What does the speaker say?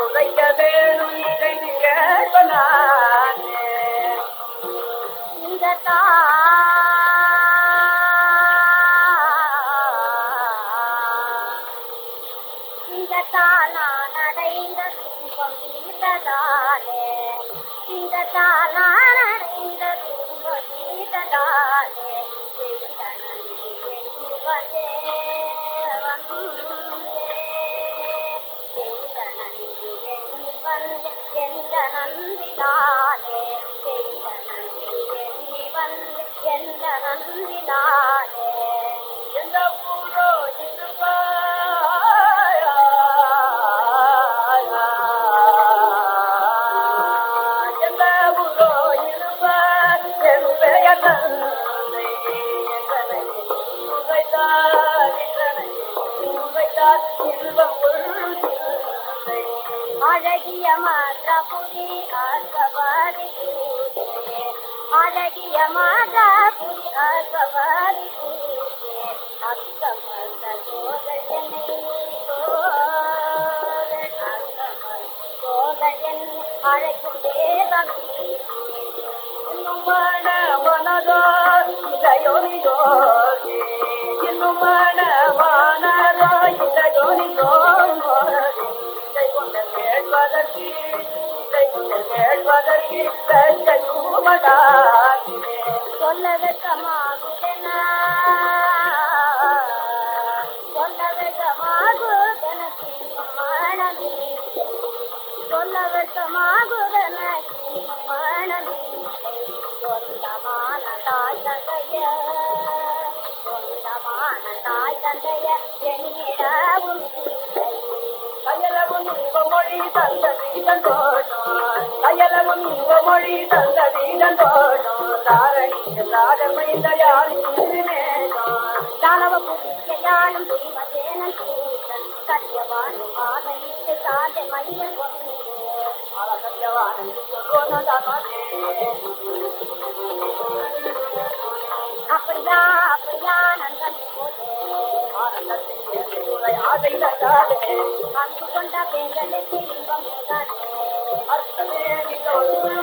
உரைக்க வேணும் இதை கேட்கலானே இந்த இந்த தானா நடைந்த துன்பம் தீர்ந்ததானே இந்த எண்ணி வந்து எந்த நன்றினாலே எந்த நன்றி எண்ணி வந்து எந்த நன்றினாலே எந்த எந்த ஊரோ இருப்பாய் என் அழகிய மாதாபுரி ஆசவாரி அழகிய மாதாபுரி ஆசவாரி பூஜே சோதனை சோதனை அழைக்கும் தேவம் மன மனதோ இதையொலிதோ இன்னும் மன கொண்டு கேட்பதற்கு சொல்ல வெக்கமாகுதனா சொல்ல வெக்கமாகுதனக்கு மனமே சொல்ல வெக்கமாகுதனக்கு மனமே சொந்தமான தாய் தந்தைய சொந்தமான தாய் தந்தைய என்னிடவும் இன்ப மொழி தந்த வீதன் தோணும் கயலவும் இன்ப மொழி தந்த வீதன் தோணும் தாரணி தாரமைந்த யாரும் தானவ புதியாலும் புரிமதேனன் கூட்டன் சத்தியவானும் ஆதரித்து சாதை மனிதன் கொண்டு Thank you.